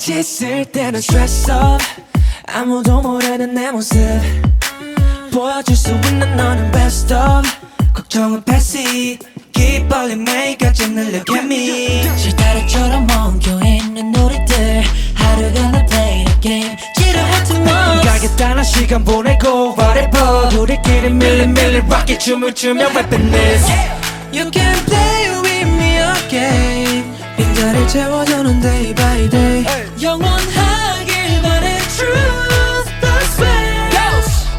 같이 있을 때는 up 아무도 모르는 내 모습 보여줄 수 있는 너는 best of 걱정은 패시 기빨린 매일까지 늘 look at me 실타래처럼 멈춰있는 우리들 하루가 나 play the game 지루했지만 가겠다는 시간 보내고 whatever 우리끼리 밀린 밀린 rocket 춤을 추며 rapping this You can play 빈자리를 채워주는 day by day 영원하길 바래 truth the way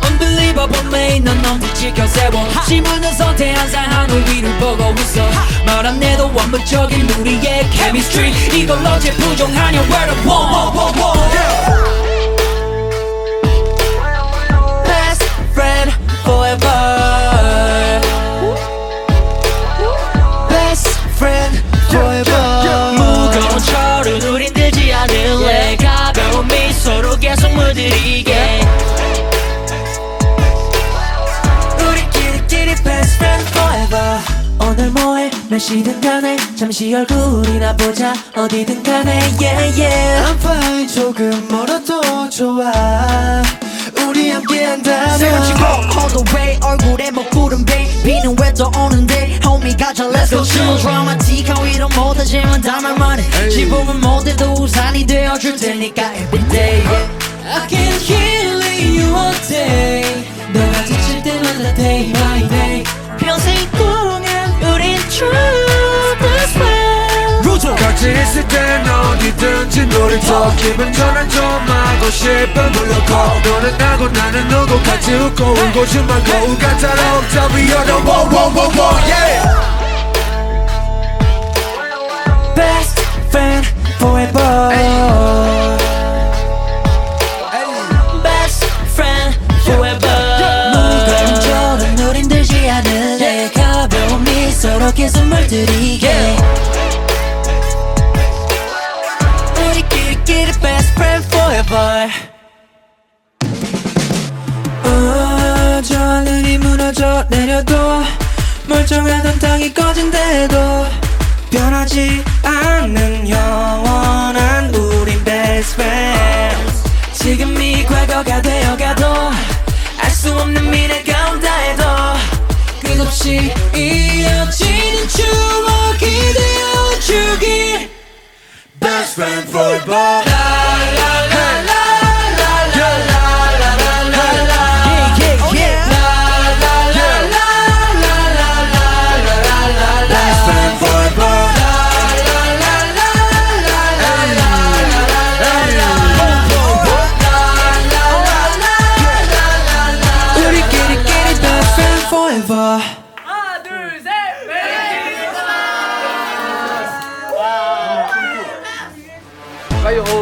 Unbelievable me 넌 놈들 지켜 세워 지문은 선택 항상 하늘 위를 보고 있어 말안 해도 완벽적인 우리의 chemistry 이걸 어제 부정하냐 where the one one one one 물들이게. 우리끼리끼리 best friend forever. 오늘 뭐해? 몇 시든 간에. 잠시 얼굴이나 보자. 어디든 간에. Yeah yeah. I'm fine. 조금 멀어도 좋아. 우리 함께 한다면. 세워지고 all the way. 얼굴에 먹구름 배. 비는 왜또 오는데? Homie 가자 let's go chill 드라마틱한 위로 못하지만 단말만해 지붕은 못해도 우산이 되어줄 테니까 everyday yeah. I can heal you all day. 너가 지칠 때마다 day by day. 평생 동안 우린 true this way 같이 있을 땐 어디든지 놀이터 기분 전환 좀 하고 싶어 불러고 너는 나고 나는 누구 같이 웃고 울고 춤만 거울 같아라 옥자 위어도 wow wow wow wow yeah. Best 미소로 계속 물들이게. 우리끼리끼리 best friend forever. 어, 저 하늘이 무너져 내려도 멀쩡하던 땅이 꺼진대도 변하지 않는 영원한 우린 best friends. 지금이 과거가 되어가도 알 수 없는 미래가 온다 해도 끝없이 이어지 best friend forever 가요